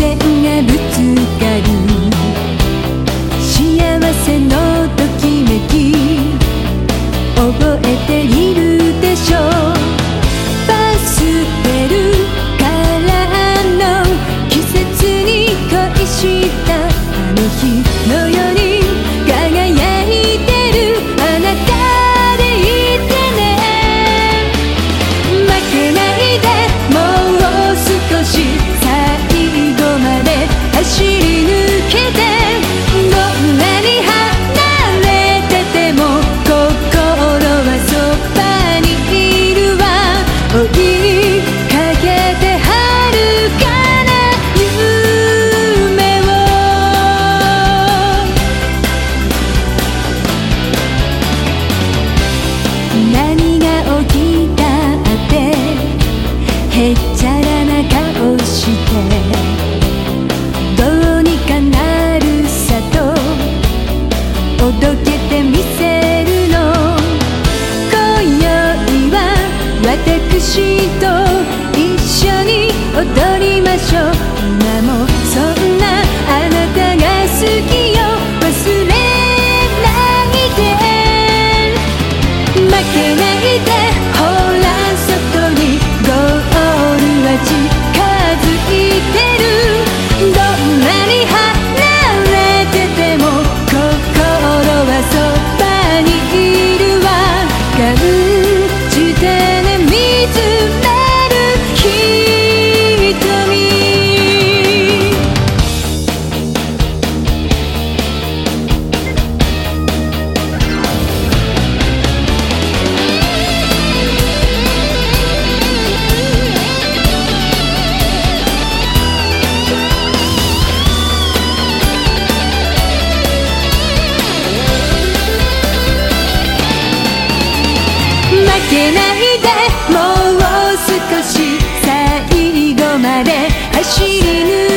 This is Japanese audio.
線がぶつへっちゃらな顔してどうにかなるさとおどけてみせるの。今宵は私と一緒に踊りましょう。今も 지는